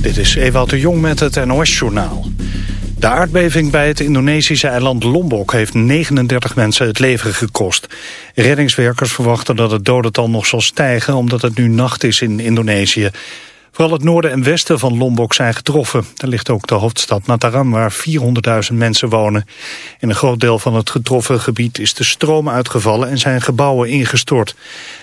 Dit is Ewout de Jong met het NOS-journaal. De aardbeving bij het Indonesische eiland Lombok heeft 39 mensen het leven gekost. Reddingswerkers verwachten dat het dodental nog zal stijgen omdat het nu nacht is in Indonesië. Vooral het noorden en westen van Lombok zijn getroffen. Daar ligt ook de hoofdstad Mataram waar 400.000 mensen wonen. In een groot deel van het getroffen gebied is de stroom uitgevallen en zijn gebouwen ingestort.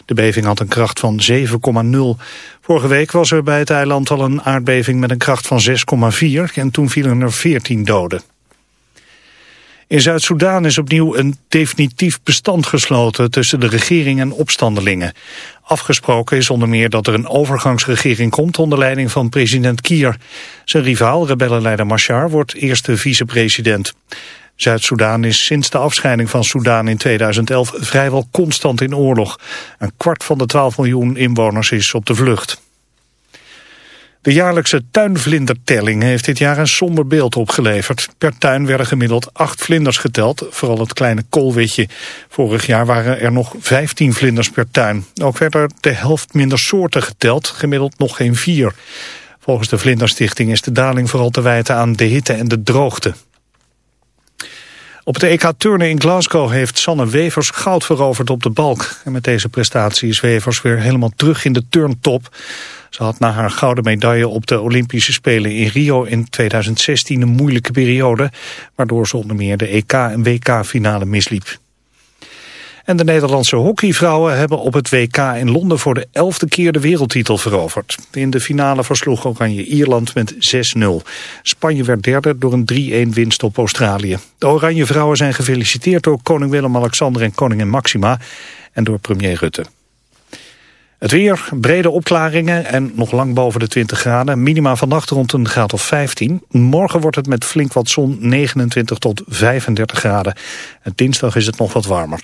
De beving had een kracht van 7,0. Vorige week was er bij het eiland al een aardbeving met een kracht van 6,4 en toen vielen er 14 doden. In Zuid-Soedan is opnieuw een definitief bestand gesloten tussen de regering en opstandelingen. Afgesproken is onder meer dat er een overgangsregering komt onder leiding van president Kier. Zijn rivaal, rebellenleider Machar, wordt eerste vicepresident. Zuid-Soedan is sinds de afscheiding van Soedan in 2011 vrijwel constant in oorlog. Een kwart van de 12 miljoen inwoners is op de vlucht. De jaarlijkse tuinvlindertelling heeft dit jaar een somber beeld opgeleverd. Per tuin werden gemiddeld acht vlinders geteld, vooral het kleine koolwitje. Vorig jaar waren er nog 15 vlinders per tuin. Ook werd er de helft minder soorten geteld, gemiddeld nog geen vier. Volgens de Vlinderstichting is de daling vooral te wijten aan de hitte en de droogte. Op de EK Turnen in Glasgow heeft Sanne Wevers goud veroverd op de balk. En met deze prestatie is Wevers weer helemaal terug in de turntop. Ze had na haar gouden medaille op de Olympische Spelen in Rio in 2016 een moeilijke periode, waardoor ze onder meer de EK- en WK-finale misliep. En de Nederlandse hockeyvrouwen hebben op het WK in Londen voor de elfde keer de wereldtitel veroverd. In de finale versloeg Oranje Ierland met 6-0. Spanje werd derde door een 3-1 winst op Australië. De Oranje vrouwen zijn gefeliciteerd door koning Willem-Alexander en koningin Maxima en door premier Rutte. Het weer, brede opklaringen en nog lang boven de 20 graden. Minima vannacht rond een graad of 15. Morgen wordt het met flink wat zon 29 tot 35 graden. En dinsdag is het nog wat warmer.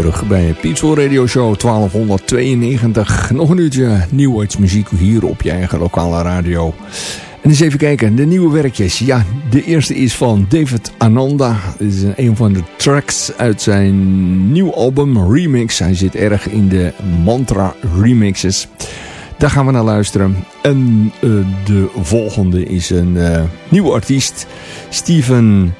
Terug bij Peaceful Radio Show 1292. Nog een uurtje muziek hier op je eigen lokale radio. En eens even kijken, de nieuwe werkjes. Ja, de eerste is van David Ananda. Dit is een van de tracks uit zijn nieuw album Remix. Hij zit erg in de mantra remixes. Daar gaan we naar luisteren. En uh, de volgende is een uh, nieuwe artiest. Steven...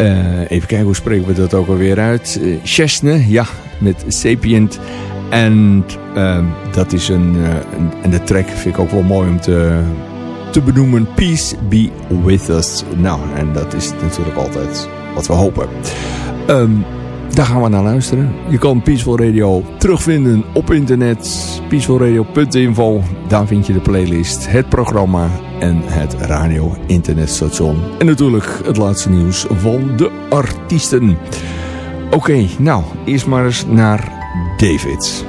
Uh, even kijken, hoe spreken we dat ook alweer uit? Uh, Chesne, ja, met Sapient. En uh, dat is een, een, En de track vind ik ook wel mooi om te, te benoemen. Peace be with us. Nou, en dat is natuurlijk altijd wat we hopen. Um, daar gaan we naar luisteren. Je kan Peaceful Radio terugvinden op internet. peacefulradio.info. Daar vind je de playlist, het programma en het radio-internetstation. En natuurlijk het laatste nieuws van de artiesten. Oké, nou, eerst maar eens naar David.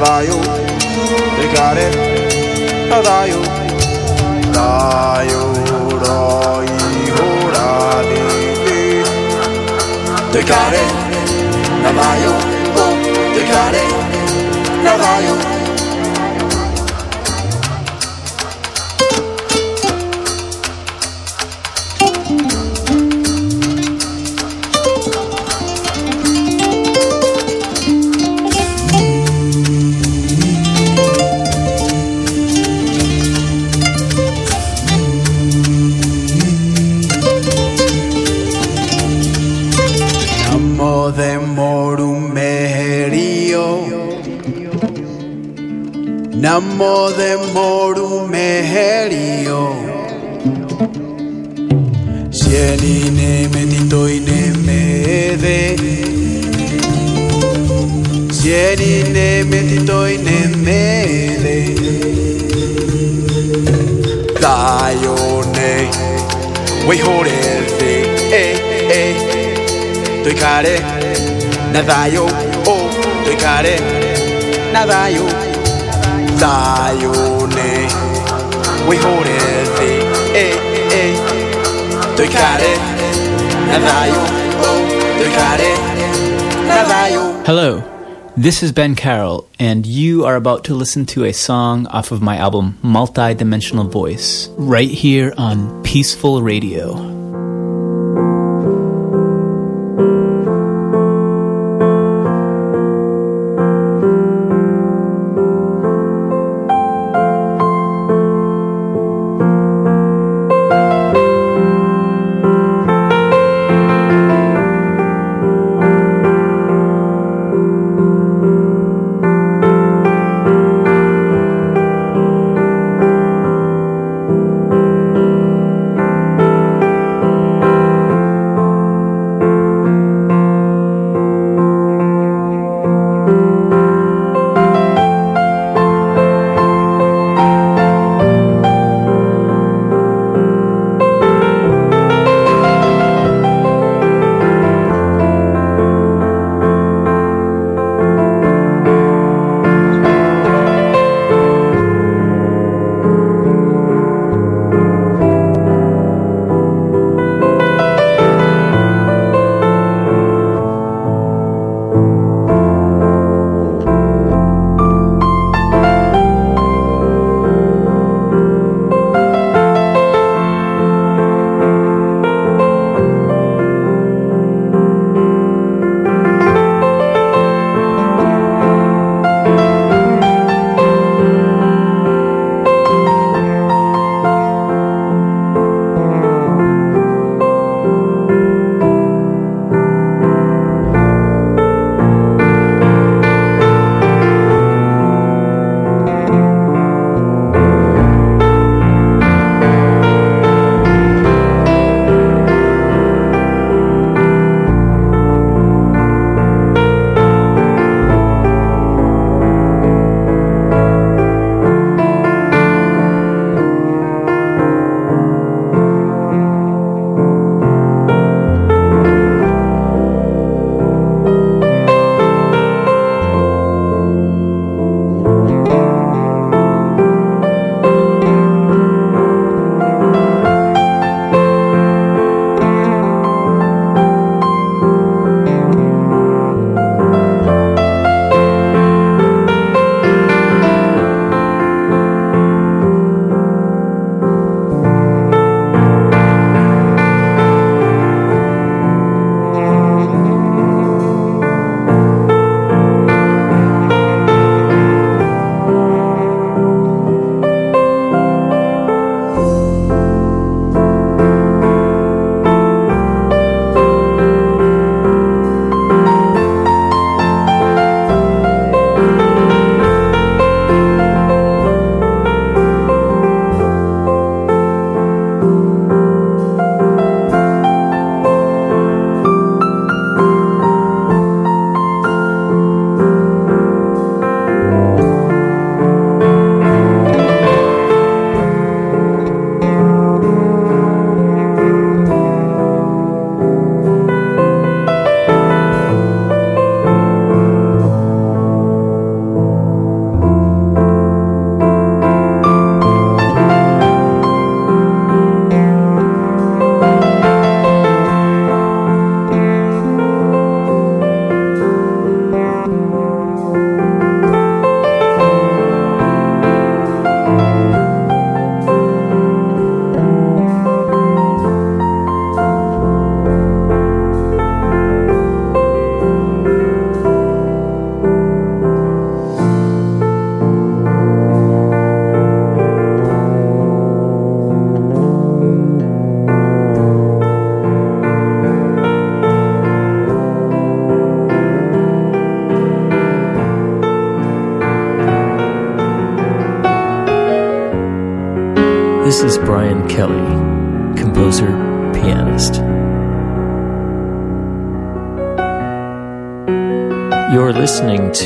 Radayu, de care it. Radayu, Radayu, Radayu, Radayu, they got it. Radayu. Amodem borum meherio Sienine menitoine mede. Sienine menitoine mede. Daione Wehorelfe Eh eh. Doikare Nadayo Oh Doikare Nadayo Hello, this is Ben Carroll, and you are about to listen to a song off of my album Multi Dimensional Voice, right here on Peaceful Radio.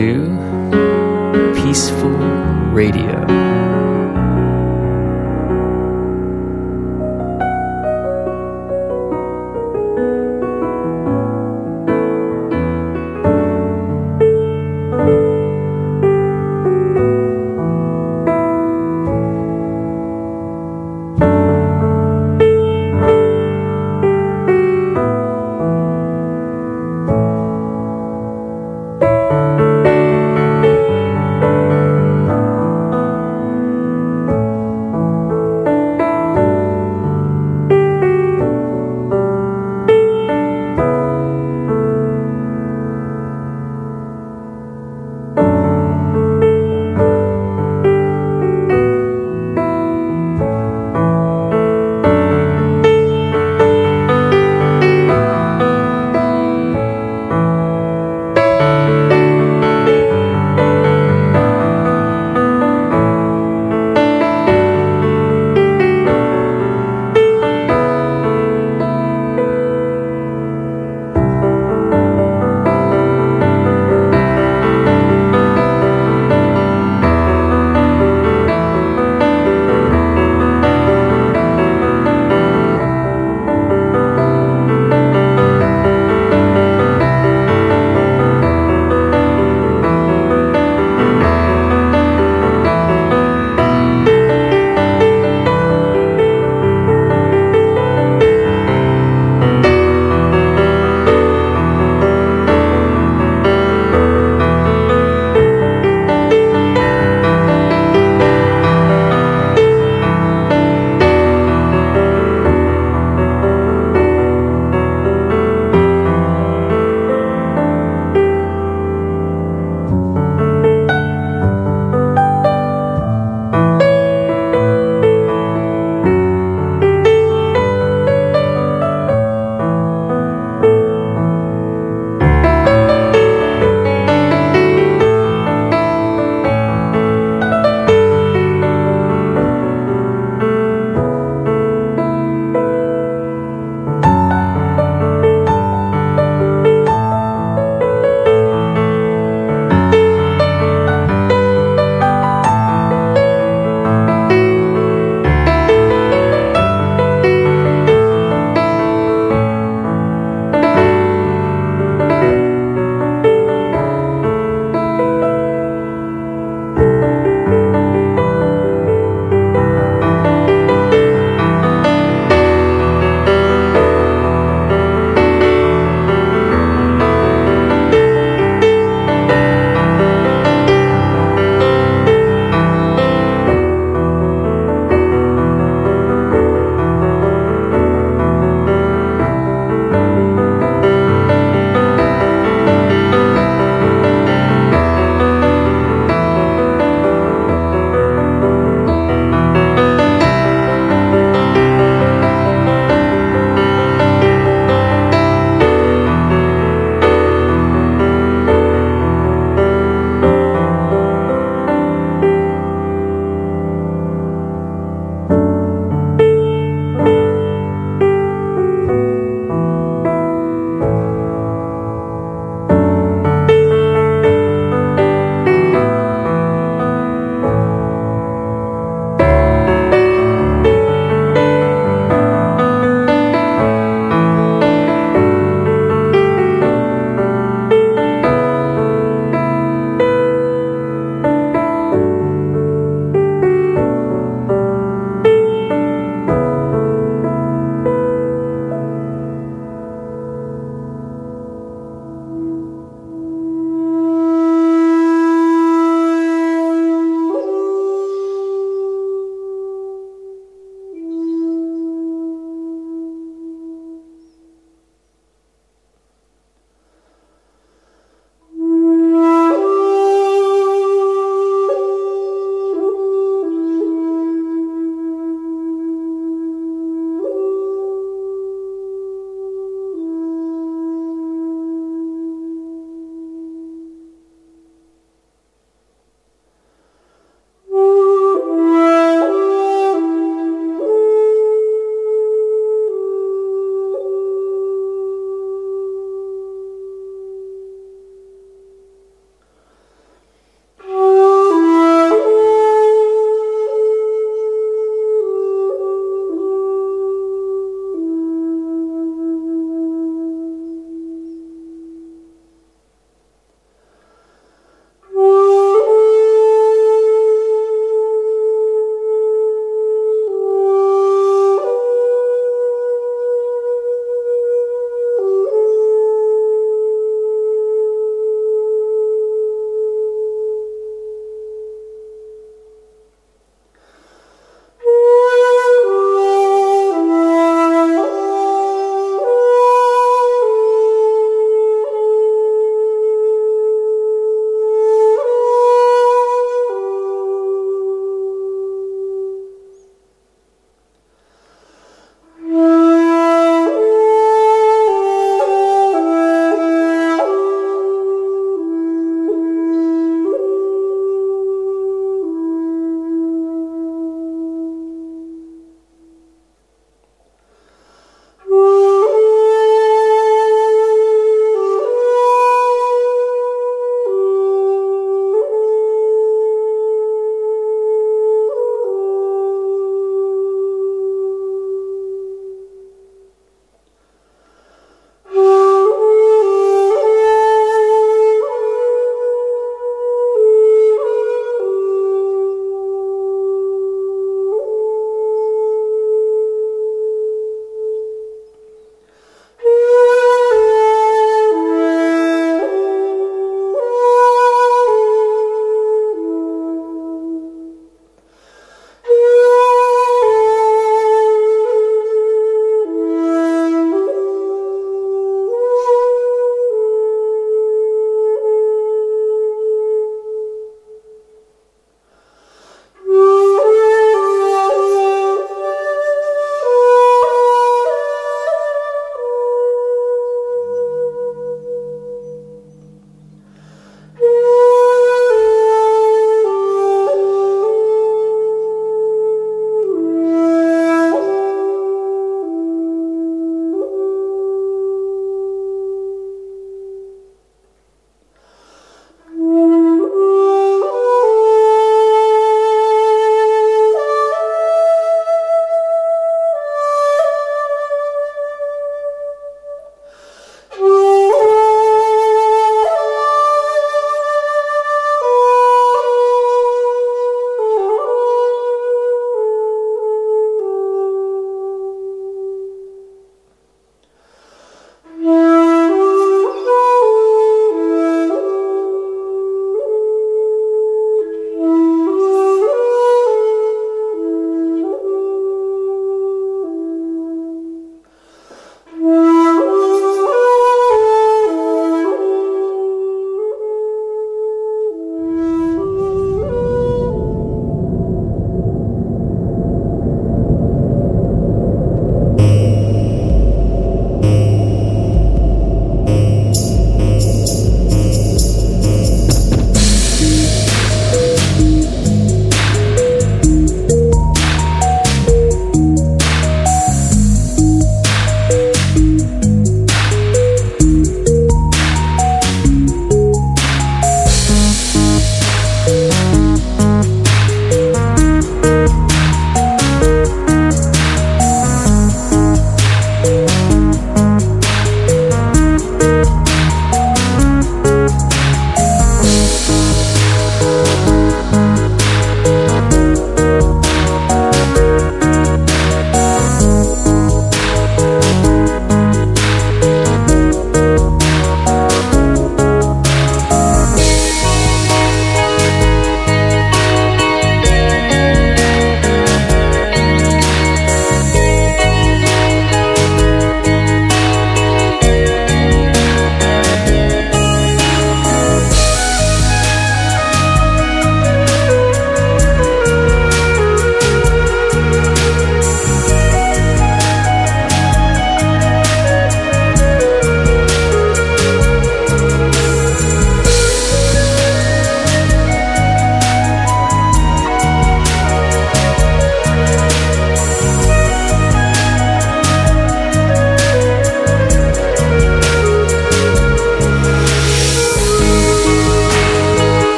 two,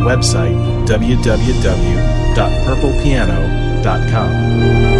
Website, www.purplepiano.com.